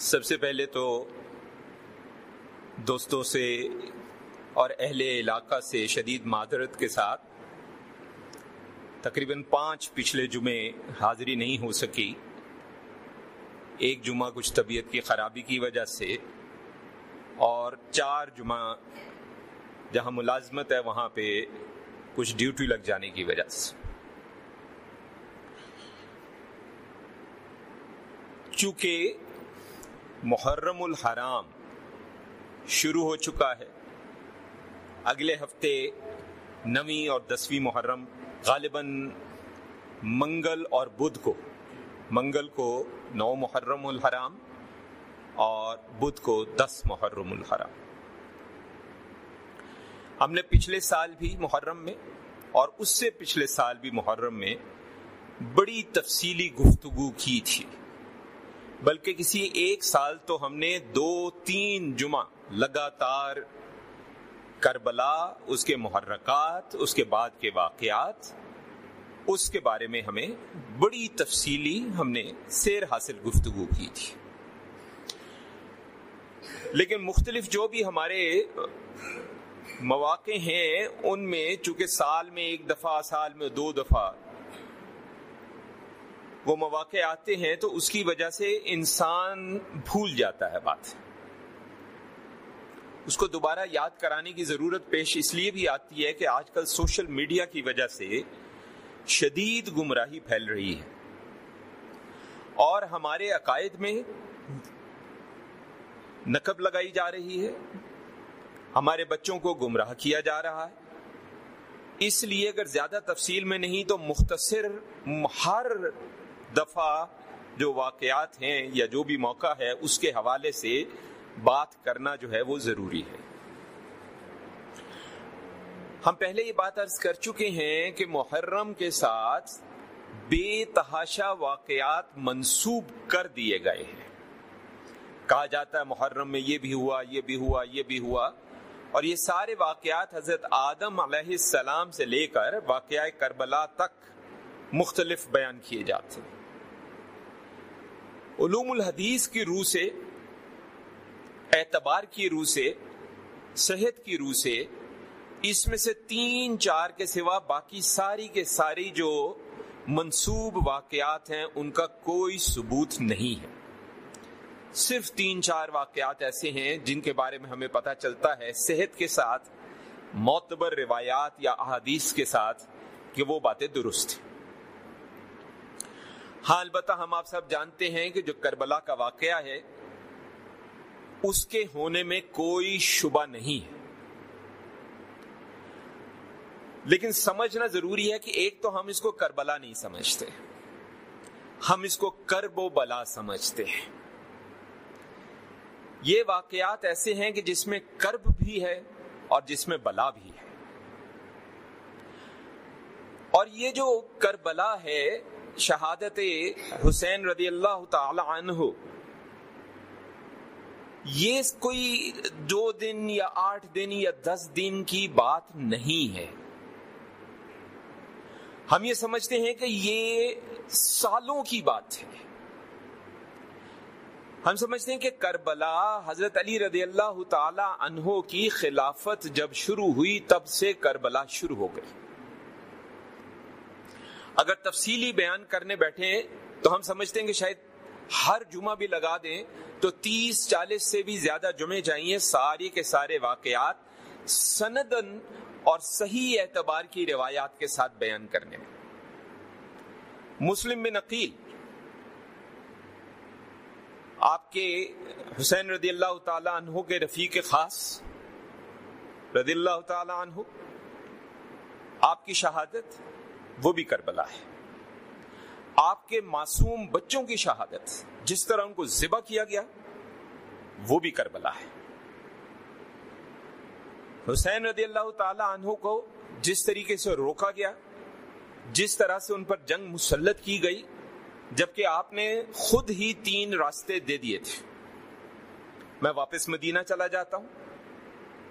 سب سے پہلے تو دوستوں سے اور اہل علاقہ سے شدید معذرت کے ساتھ تقریباً پانچ پچھلے جمعے حاضری نہیں ہو سکی۔ ایک جمعہ کچھ طبیعت کی خرابی کی وجہ سے اور چار جمعہ جہاں ملازمت ہے وہاں پہ کچھ ڈیوٹی لگ جانے کی وجہ سے۔ چونکہ محرم الحرام شروع ہو چکا ہے۔ اگلے ہفتے نویں اور دسویں محرم غالباً منگل اور بدھ کو، منگل کو نو محرم الحرام اور بدھ کو دس محرم الحرام۔ ہم نے پچھلے سال بھی محرم میں اور اس سے پچھلے سال بھی محرم میں بڑی تفصیلی گفتگو کی تھی۔ بلکہ کسی ایک سال تو ہم نے دو تین جمعہ لگاتار کربلا، اس کے محرکات، اس کے بعد کے واقعات، اس کے بارے میں ہمیں بڑی تفصیلی ہم نے سیر حاصل گفتگو کی تھی۔ لیکن مختلف جو بھی ہمارے مواقع ہیں، ان میں چونکہ سال میں ایک دفعہ، سال میں دو دفعہ وہ مواقع آتے ہیں تو اس کی وجہ سے انسان بھول جاتا ہے بات۔ اس کو دوبارہ یاد کرانے کی ضرورت پیش اس لیے بھی آتی ہے کہ آج کل سوشل میڈیا کی وجہ سے شدید گمراہی پھیل رہی ہے۔ اور ہمارے عقائد میں نقب لگائی جا رہی ہے۔ ہمارے بچوں کو گمراہ کیا جا رہا ہے۔ اس لیے اگر زیادہ تفصیل میں نہیں تو مختصر ہر دفعہ جو واقعات ہیں یا جو بھی موقع ہے، اس کے حوالے سے بات کرنا جو ہے وہ ضروری ہے۔ ہم پہلے یہ بات عرض کر چکے ہیں کہ محرم کے ساتھ بے تحاشا واقعات منسوب کر دیے گئے ہیں۔ کہا جاتا ہے محرم میں یہ بھی ہوا، یہ بھی ہوا، یہ بھی ہوا۔ اور یہ سارے واقعات حضرت آدم علیہ السلام سے لے کر واقعہ کربلا تک مختلف بیان کیے جاتے ہیں۔ علوم الحدیث کی روح سے، اعتبار کی روح سے، صحت کی روح سے، اس میں سے تین چار کے سوا باقی ساری کے ساری جو منصوب واقعات ہیں، ان کا کوئی ثبوت نہیں ہے۔ صرف تین چار واقعات ایسے ہیں جن کے بارے میں ہمیں پتہ چلتا ہے صحت کے ساتھ، معتبر روایات یا احادیث کے ساتھ کہ وہ باتیں درست ہیں۔ ہاں البتہ ہم آپ سب جانتے ہیں کہ جو کربلا کا واقعہ ہے، اس کے ہونے میں کوئی شبہ نہیں ہے۔ لیکن سمجھنا ضروری ہے کہ ایک تو ہم اس کو کربلا نہیں سمجھتے۔ ہم اس کو کرب و بلا سمجھتے ہیں۔ یہ واقعات ایسے ہیں کہ جس میں کرب بھی ہے اور جس میں بلا بھی ہے۔ اور یہ جو کربلا ہے شہادت حسین رضی اللہ تعالی عنہ۔ یہ کوئی دو دن یا آٹھ دن یا دس دن کی بات نہیں ہے۔ ہم یہ سمجھتے ہیں کہ یہ سالوں کی بات ہے۔ ہم سمجھتے ہیں کہ کربلا حضرت علی رضی اللہ تعالی عنہ کی خلافت جب شروع ہوئی تب سے کربلا شروع ہو گئی۔ اگر تفصیلی بیان کرنے بیٹھے تو ہم سمجھتے ہیں کہ شاید ہر جمعہ بھی لگا دیں تو تیس چالیس سے بھی زیادہ جمعے جائیں سارے کے سارے واقعات سندن اور صحیح اعتبار کی روایات کے ساتھ بیان کرنے میں۔ مسلم میں نقیل آپ کے حسین رضی اللہ تعالی عنہ کے رفیق خاص، رضی اللہ تعالی عنہ، آپ کی شہادت وہ بھی کربلا ہے۔ آپ کے معصوم بچوں کی شہادت، جس طرح ان کو ذبح کیا گیا، وہ بھی کربلا ہے۔ حسین رضی اللہ تعالی عنہ کو جس طریقے سے روکا گیا، جس طرح سے ان پر جنگ مسلط کی گئی، جبکہ آپ نے خود ہی تین راستے دے دیے تھے۔ میں واپس مدینہ چلا جاتا ہوں۔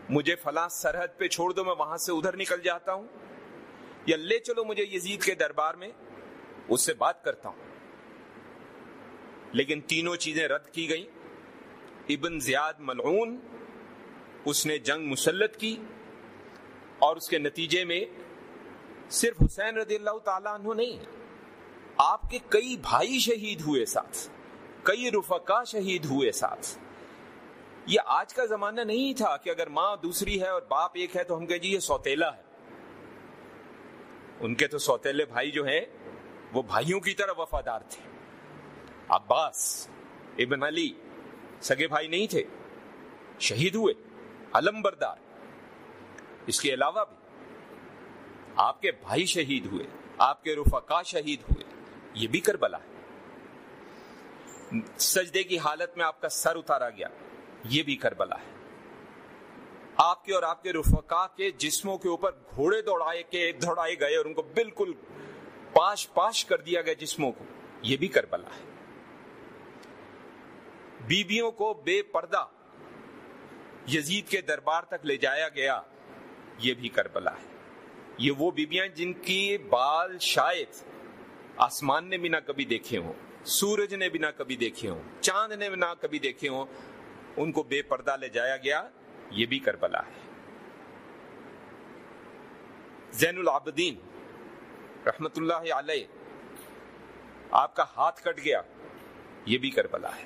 مجھے فلاں سرحد پہ چھوڑ دو، میں وہاں سے ادھر نکل جاتا ہوں۔ یا لے چلو مجھے یزید کے دربار میں، اس سے بات کرتا ہوں۔ لیکن تینوں چیزیں رد کی گئی ابن زیاد ملعون، اس نے جنگ مسلط کی اور اس کے نتیجے میں صرف حسین رضی اللہ تعالیٰ عنہ نہیں، آپ کے کئی بھائی شہید ہوئے ساتھ، کئی رفقا شہید ہوئے ساتھ۔ یہ آج کا زمانہ نہیں تھا کہ اگر ماں دوسری ہے اور باپ ایک ہے تو ہم کہیں جی یہ سوتیلا ہے۔ ان کے تو سوتیلے بھائی جو ہیں، وہ بھائیوں کی طرح وفادار تھے۔ عباس ابن علی سگے بھائی نہیں تھے، شہید ہوئے، علم بردار۔ اس کے علاوہ بھی آپ کے بھائی شہید ہوئے، آپ کے رفقا شہید ہوئے، یہ بھی کربلا ہے۔ سجدے کی حالت میں آپ کا سر اتارا گیا، یہ بھی کربلا ہے۔ آپ کے اور آپ کے رفقا کے جسموں کے اوپر گھوڑے دوڑائے کے دوڑائے گئے اور ان کو بالکل پاش پاش کر دیا گیا جسموں کو۔ یہ بھی کربلا ہے۔ بیبیوں کو بے پردہ یزید کے دربار تک لے جایا گیا۔ یہ بھی کربلا ہے۔ یہ وہ بیبیاں جن کی بال شاید آسمان نے بھی نہ کبھی دیکھے ہوں، سورج نے بھی نہ کبھی دیکھے ہوں، چاند نے بھی نہ کبھی دیکھے ہوں، ان کو بے پردہ لے جایا گیا۔ یہ بھی کربلا ہے۔ زین العابدین رحمت اللہ علیہ، آپ کا ہاتھ کٹ گیا، یہ بھی کربلا ہے۔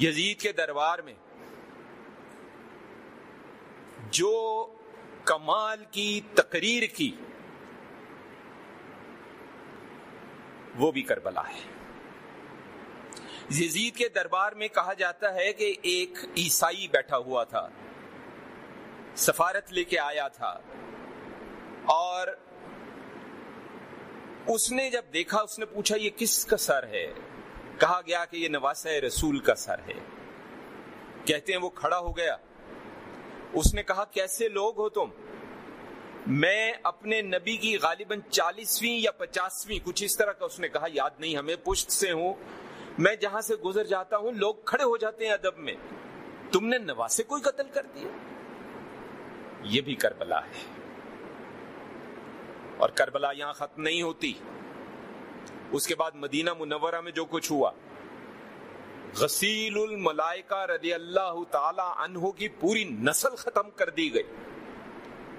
یزید کے دربار میں جو کمال کی تقریر کی، وہ بھی کربلا ہے۔ یزید کے دربار میں کہا جاتا ہے کہ ایک عیسائی بیٹھا ہوا تھا، سفارت لے کے آیا تھا۔ اور اس نے جب دیکھا، اس نے پوچھا، یہ کس کا سر ہے؟ کہا گیا کہ یہ نواس رسول کا سر ہے۔ کہتے ہیں وہ کھڑا ہو گیا۔ اس نے کہا، کیسے لوگ ہو تم؟ میں اپنے نبی کی غالباً چالیسویں یا پچاسویں، کچھ اس طرح کا اس نے کہا، یاد نہیں، ہمیں پشت سے ہوں۔ میں جہاں سے گزر جاتا ہوں، لوگ کھڑے ہو جاتے ہیں ادب میں۔ تم نے نواسے کوئی قتل کر دیا؟ یہ بھی کربلا ہے۔ اور کربلا یہاں ختم نہیں ہوتی۔ اس کے بعد مدینہ منورہ میں جو کچھ ہوا، غسیل الملائکہ رضی اللہ تعالی عنہ کی پوری نسل ختم کر دی گئی۔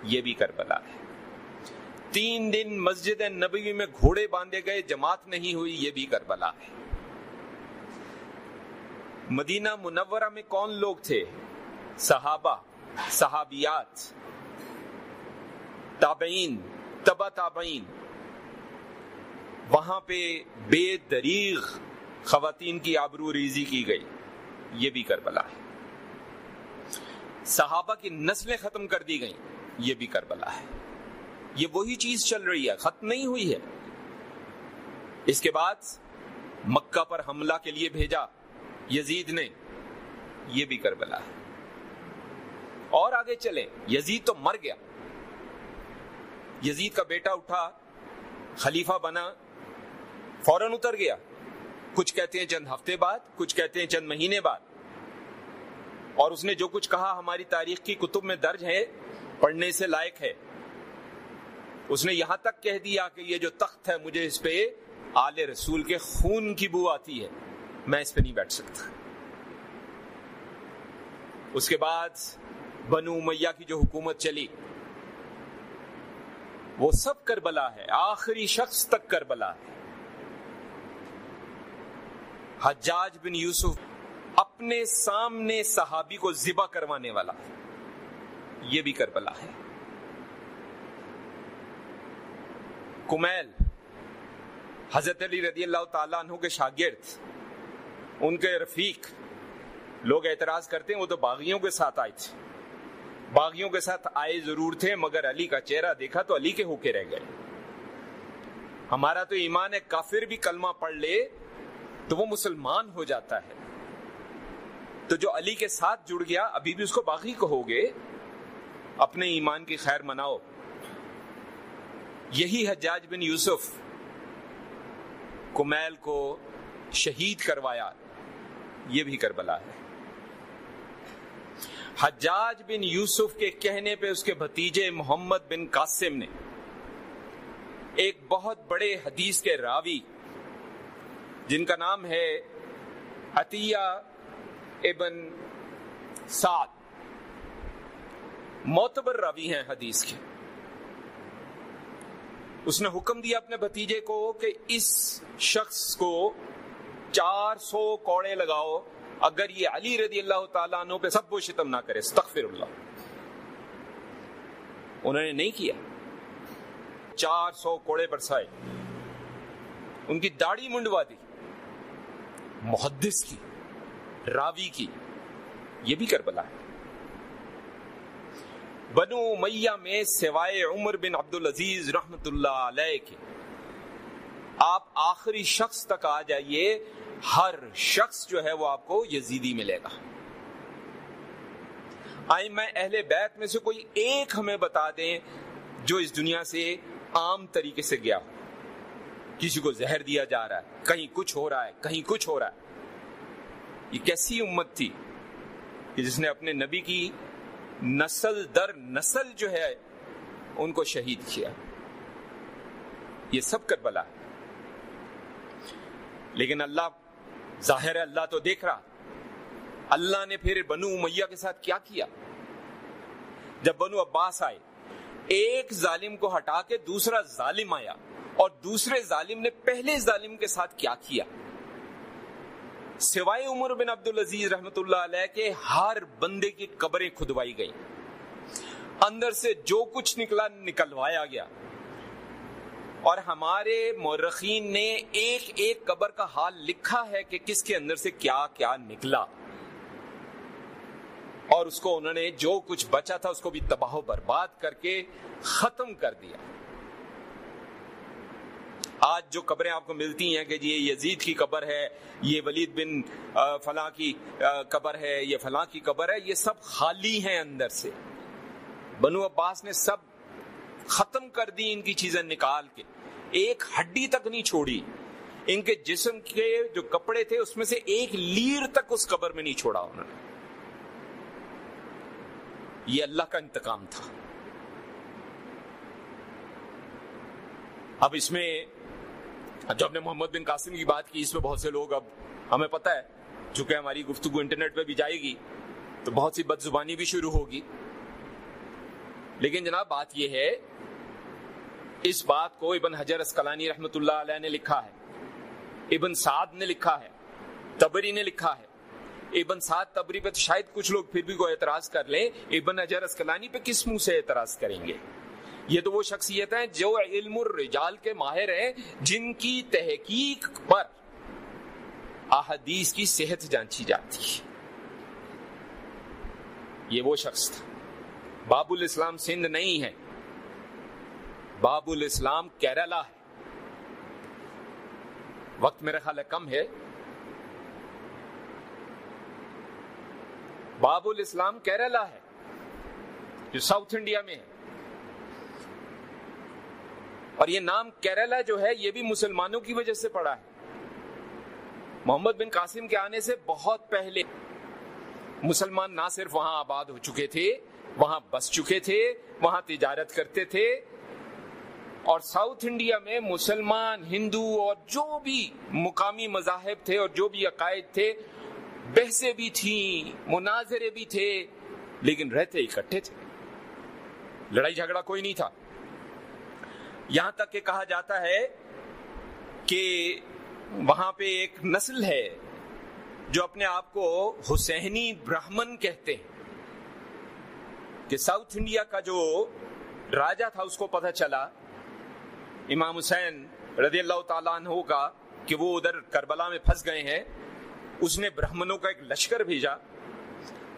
یہ بھی کربلا ہے۔ تین دن مسجد نبوی میں گھوڑے باندھے گئے، جماعت نہیں ہوئی، یہ بھی کربلا ہے۔ مدینہ منورہ میں کون لوگ تھے؟ صحابہ، صحابیات، تابعین تبا تابعین۔ وہاں پہ بے دریغ خواتین کی آبرو ریزی کی گئی۔ یہ بھی کربلا ہے۔ صحابہ کی نسلیں ختم کر دی گئیں۔ یہ بھی کربلا ہے۔ یہ وہی چیز چل رہی ہے۔ ختم نہیں ہوئی ہے۔ اس کے بعد مکہ پر حملہ کے لیے بھیجا۔ یزید نے یہ بھی کربلا ہے۔ اور آگے چلیں۔ یزید تو مر گیا۔ یزید کا بیٹا اٹھا، خلیفہ بنا، فوراً اتر گیا۔ کچھ کہتے ہیں چند ہفتے بعد، کچھ کہتے ہیں چند مہینے بعد۔ اور اس نے جو کچھ کہا، ہماری تاریخ کی کتب میں درج ہے، پڑھنے سے لائق ہے۔ اس نے یہاں تک کہہ دیا کہ یہ جو تخت ہے، مجھے اس پہ آل رسول کے خون کی بو آتی ہے۔ میں اس پہ نہیں بیٹھ سکتا۔ اس کے بعد بنو میاں کی جو حکومت چلی، وہ سب کربلا ہے، آخری شخص تک کربلا ہے۔ حجاج بن یوسف اپنے سامنے صحابی کو ذبح کروانے والا، یہ بھی کربلا ہے۔ کمیل، حضرت علی رضی اللہ تعالیٰ عنہ کے شاگرد ان کے رفیق لوگ اعتراض کرتے ہیں، وہ تو باغیوں کے ساتھ آئے تھے۔ باغیوں کے ساتھ آئے ضرور تھے، مگر علی کا چہرہ دیکھا تو علی کے ہو کے رہ گئے۔ ہمارا تو ایمان ہے، کافر بھی کلمہ پڑھ لے تو وہ مسلمان ہو جاتا ہے۔ تو جو علی کے ساتھ جڑ گیا، ابھی بھی اس کو باقی کہو گے اپنے ایمان کی خیر مناؤ۔ یہی حجاج بن یوسف کمیل کو شہید کروایا۔ یہ بھی کربلا ہے۔ حجاج بن یوسف کے کہنے پہ اس کے بھتیجے محمد بن قاسم نے ایک بہت بڑے حدیث کے راوی، جن کا نام ہے عطیہ ابن سعد۔ معتبر راوی ہیں حدیث کے۔ اس نے حکم دیا اپنے بھتیجے کو کہ اس شخص کو چار سو کوڑے لگاؤ، اگر یہ علی رضی اللہ تعالیٰ عنہ پہ سب و شتم نہ کرے، استغفر اللہ۔ انہوں نے نہیں کیا۔ چار سو کوڑے برسائے۔ ان کی داڑھی منڈوا دی۔ محدث کی، راوی کی۔ یہ بھی کربلا ہے۔ بنو میاں میں سوائے عمر بن عبد العزیز رحمت اللہ علیہ کے آپ آخری شخص تک آ جائیے، ہر شخص جو ہے وہ آپ کو یزیدی ملے گا۔ آئی میں اہل بیت میں سے کوئی ایک ہمیں بتا دیں جو اس دنیا سے عام طریقے سے گیا ہو۔ کسی کو زہر دیا جا رہا ہے، کہیں کچھ ہو رہا ہے، کہیں کچھ ہو رہا ہے۔ یہ کیسی امت تھی کہ جس نے اپنے نبی کی نسل در نسل جو ہے ان کو شہید کیا؟ یہ سب کربلا ہے۔ لیکن اللہ ظاہر ہے اللہ تو دیکھ رہا۔ اللہ نے پھر بنو امیہ کے ساتھ کیا کیا؟ جب بنو عباس آئے، ایک ظالم کو ہٹا کے دوسرا ظالم آیا اور دوسرے ظالم نے پہلے ظالم کے ساتھ کیا کیا۔ سوائے عمر بن عبد العزیز رحمت اللہ علیہ کے ہر بندے کی قبریں کھدوائی گئی اندر سے جو کچھ نکلا، نکلوایا گیا۔ اور ہمارے مورخین نے ایک ایک قبر کا حال لکھا ہے کہ کس کے اندر سے کیا کیا نکلا۔ اور اس کو انہوں نے جو کچھ بچا تھا اس کو بھی تباہ و برباد کر کے ختم کر دیا۔ آج جو قبریں آپ کو ملتی ہیں کہ جی یہ یزید کی قبر ہے، یہ ولید بن فلاں کی قبر ہے، یہ فلاں کی قبر ہے، یہ سب خالی ہیں اندر سے۔ بنو عباس نے سب ختم کر دی ان کی چیزیں نکال کے۔ ایک ہڈی تک نہیں چھوڑی۔ ان کے جسم کے جو کپڑے تھے، اس میں سے ایک لیر تک اس قبر میں نہیں چھوڑا انہوں نے۔ یہ اللہ کا انتقام تھا۔ اب اس میں، جو ہم نے محمد بن قاسم کی بات کی، اس میں بہت سے لوگ اب ہمیں پتہ ہے، چونکہ ہماری گفتگو انٹرنیٹ پہ بھی جائے گی، تو بہت سی بد زبانی بھی شروع ہوگی۔ لیکن جناب، بات یہ ہے اس بات کو ابن حجر اسکلانی رحمت اللہ علیہ نے لکھا ہے۔ ابن سعد نے لکھا ہے۔ تبری نے لکھا ہے۔ ابن سعد تبری پہ تو شاید کچھ لوگ پھر بھی کوئی اعتراض کر لیں۔ ابن حجر اسکلانی پہ کس منہ سے اعتراض کریں گے؟ یہ تو وہ شخصیت ہیں جو علم الرجال کے ماہر ہیں، جن کی تحقیق پر احادیث کی صحت جانچی جاتی ہے۔ یہ وہ شخص تھا۔ باب الاسلام سندھ نہیں ہے۔ باب الاسلام کیرلا ہے۔ وقت میرا خیال ہے کم ہے۔ باب الاسلام کیرلا ہے۔ جو ساؤتھ انڈیا میں ہے۔ اور یہ نام کیرلا جو ہے، یہ بھی مسلمانوں کی وجہ سے پڑا ہے۔ محمد بن قاسم کے آنے سے بہت پہلے مسلمان نہ صرف وہاں آباد ہو چکے تھے، وہاں بس چکے تھے، وہاں تجارت کرتے تھے اور ساؤتھ انڈیا میں مسلمان، ہندو اور جو بھی مقامی مذاہب تھے اور جو بھی عقائد تھے، بحثیں بھی تھیں، مناظرے بھی تھے، لیکن رہتے اکٹھے تھے۔ لڑائی جھگڑا کوئی نہیں تھا۔ یہاں تک کہ کہا جاتا ہے کہ وہاں پہ ایک نسل ہے جو اپنے آپ کو حسینی برہمن کہتے ہیں۔ کہ ساؤتھ انڈیا کا جو راجا تھا، اس کو پتہ چلا امام حسین رضی اللہ تعالیٰ عنہ کا کہ وہ ادھر کربلا میں پھنس گئے ہیں، اس نے برہمنوں کا ایک لشکر بھیجا۔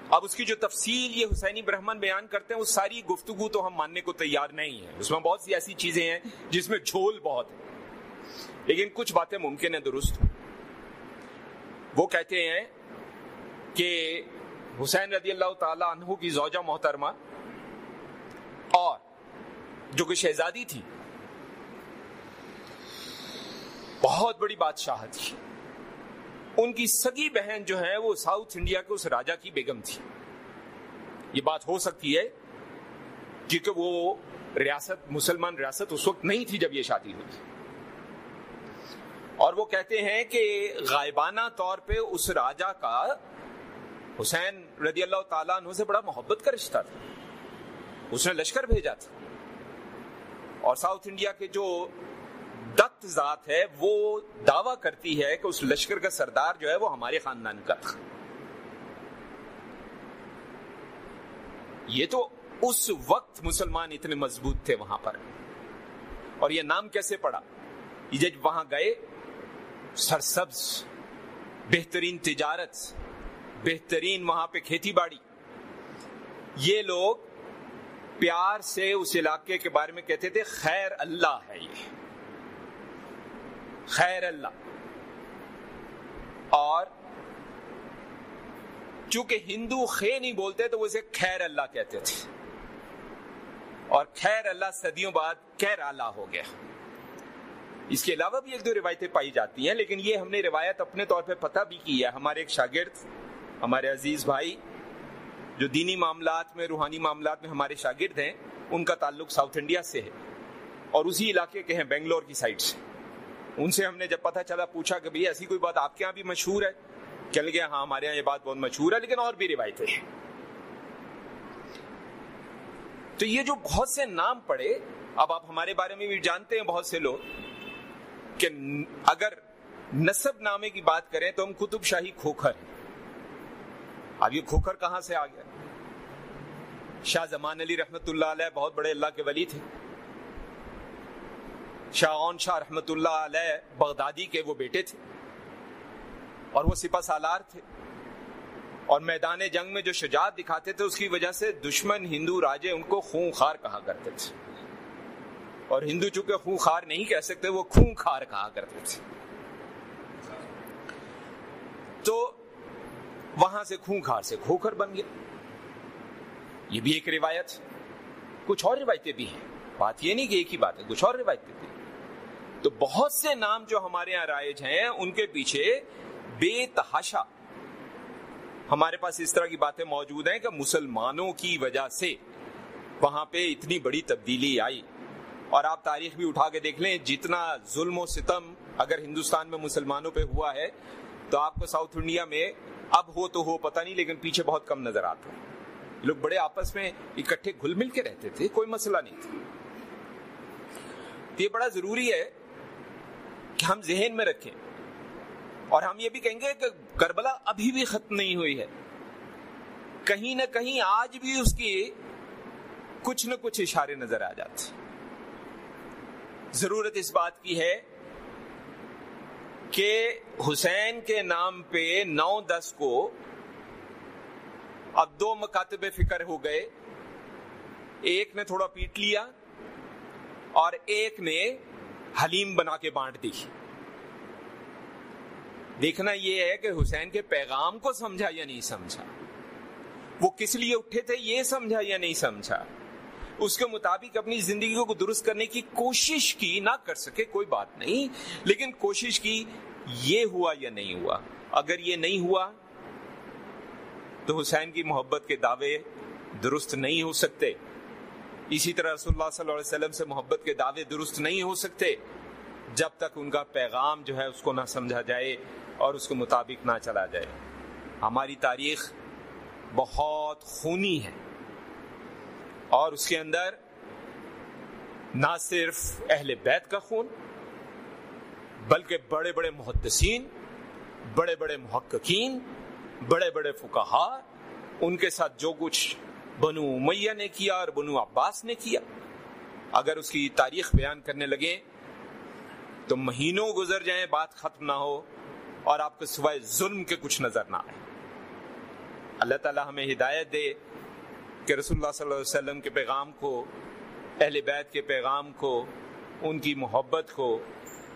اب اس کی جو تفصیل یہ حسینی برہمن بیان کرتے ہیں، وہ ساری گفتگو تو ہم ماننے کو تیار نہیں ہے اس میں بہت سی ایسی چیزیں ہیں جس میں جھول بہت ہے لیکن کچھ باتیں ممکن ہیں درست۔ وہ کہتے ہیں کہ کہ حسین رضی اللہ تعالی عنہ کی زوجہ محترمہ اور جو کہ شہزادی تھی بہت بڑی بادشاہ تھی۔ ان کی سگی بہن جو ہے وہ ساؤتھ انڈیا کے اس راجا کی بیگم تھی۔ یہ بات ہو سکتی ہے جی کیونکہ وہ ریاست، مسلمان ریاست اس وقت نہیں تھی جب یہ شادی ہوئی۔ اور وہ کہتے ہیں کہ غائبانہ طور پہ اس راجا کا حسین رضی اللہ تعالیٰ عنہ سے بڑا محبت کا رشتہ تھا۔ اس نے لشکر بھیجا تھا۔ اور ساؤتھ انڈیا کے جو دت ذات ہے، وہ دعویٰ کرتی ہے کہ اس لشکر کا سردار جو ہے وہ ہمارے خاندان کا تھا۔ یہ تو اس وقت مسلمان اتنے مضبوط تھے وہاں پر۔ اور یہ نام کیسے پڑا؟ یہ جب وہاں گئے، سرسبز، بہترین تجارت، بہترین وہاں پہ کھیتی باڑی۔ یہ لوگ پیار سے اس علاقے کے بارے میں کہتے تھے، خیر اللہ ہے یہ۔ خیر اللہ۔ اور چونکہ ہندو خے نہیں بولتے تو وہ اسے خیر اللہ کہتے تھے۔ اور خیر اللہ صدیوں بعد خیر اللہ ہو گیا۔ اس کے علاوہ بھی ایک دو روایتیں پائی جاتی ہیں، لیکن یہ ہم نے روایت اپنے طور پہ پتہ بھی کی ہے۔ ہمارے ایک شاگرد، ہمارے عزیز بھائی، جو دینی معاملات میں، روحانی معاملات میں ہمارے شاگرد ہیں، ان کا تعلق ساؤتھ انڈیا سے ہے۔ اور اسی علاقے کے ہیں، بنگلور کی سائڈ سے۔ ان سے ہم نے جب پتہ چلا، پوچھا کہ بھئی ایسی کوئی بات آپ کے یہاں بھی مشہور ہے؟ چل گیا ہاں ہمارے یہاں یہ بات بہت مشہور ہے، لیکن اور بھی روایتیں ہیں۔ تو یہ جو بہت سے نام پڑے، اب آپ ہمارے بارے میں بھی جانتے ہیں بہت سے لوگ، کہ اگر نصب نامے کی بات کریں تو ہم کتب شاہی کھوکھر اب یہ کھوکھر کہاں سے آ گیا؟ شاہ زمان علی رحمت اللہ علیہ بہت بڑے اللہ کے ولی تھے۔ شاہ اون شاہ رحمت اللہ علیہ بغدادی کے وہ بیٹے تھے اور وہ سپا سالار تھے اور میدان جنگ میں جو شجاعت دکھاتے تھے اس کی وجہ سے دشمن ہندو راجے ان کو خون خار کہا کرتے تھے اور ہندو چونکہ خون خار نہیں کہہ سکتے، وہ خون خار کہا کرتے تھے۔ تو وہاں سے خون خار سے کھوکھر بن گیا۔ یہ بھی ایک روایت۔ کچھ اور روایتیں بھی ہیں۔ بات یہ نہیں کہ ایک ہی بات ہے، کچھ اور روایتیں بھی تو بہت سے نام جو ہمارے یہاں رائج ہیں، ان کے پیچھے بے تحاشا ہمارے پاس اس طرح کی باتیں موجود ہیں کہ مسلمانوں کی وجہ سے وہاں پہ اتنی بڑی تبدیلی آئی۔ اور آپ تاریخ بھی اٹھا کے دیکھ لیں، جتنا ظلم و ستم اگر ہندوستان میں مسلمانوں پہ ہوا ہے، تو آپ کو ساؤتھ انڈیا میں اب ہو تو ہو پتہ نہیں، لیکن پیچھے بہت کم نظر آتا لوگ بڑے آپس میں اکٹھے گھل مل کے رہتے تھے، کوئی مسئلہ نہیں تھا۔ یہ بڑا ضروری ہے کہ ہم ذہن میں رکھیں۔ اور ہم یہ بھی کہیں گے کہ کربلا ابھی بھی ختم نہیں ہوئی ہے۔ کہیں نہ کہیں آج بھی اس کی کچھ نہ کچھ اشارے نظر آ جاتے ضرورت اس بات کی ہے کہ حسین کے نام پہ نو دس کو اب دو مکاتب فکر ہو گئے۔ ایک نے تھوڑا پیٹ لیا اور ایک نے حلیم بنا کے بانٹ دی دیکھنا یہ ہے کہ حسین کے پیغام کو سمجھا یا نہیں سمجھا؟ وہ کس لیے اٹھے تھے یہ سمجھا یا نہیں سمجھا؟ اس کے مطابق اپنی زندگی کو درست کرنے کی کوشش کی نہ کر سکے، کوئی بات نہیں، لیکن کوشش کی یہ ہوا یا نہیں ہوا؟ اگر یہ نہیں ہوا، تو حسین کی محبت کے دعوے درست نہیں ہو سکتے۔ اسی طرح رسول اللہ صلی اللہ علیہ وسلم سے محبت کے دعوے درست نہیں ہو سکتے جب تک ان کا پیغام جو ہے اس کو نہ سمجھا جائے اور اس کے مطابق نہ چلا جائے۔ ہماری تاریخ بہت خونی ہے اور اس کے اندر نہ صرف اہل بیت کا خون، بلکہ بڑے بڑے محدثین، بڑے بڑے محققین، بڑے بڑے فکہ ان کے ساتھ جو کچھ بنو امیہ نے کیا اور بنو عباس نے کیا؟ اگر اس کی تاریخ بیان کرنے لگے تو مہینوں گزر جائیں، بات ختم نہ ہو اور آپ کو سوائے ظلم کے کچھ نظر نہ آئے۔ اللہ تعالی ہمیں ہدایت دے کہ رسول اللہ صلی اللہ علیہ وسلم کے پیغام کو، اہل بیت کے پیغام کو، ان کی محبت کو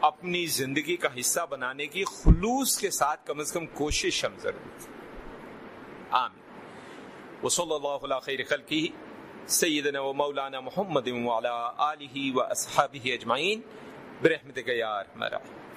اپنی زندگی کا حصہ بنانے کی خلوص کے ساتھ کم از کم کوشش ہم ضرور آمین۔ وصلى الله على خير خلقه سيدنا ومولانا محمد وعلى آله وأصحابه أجمعين برحمتك يا یا ارحم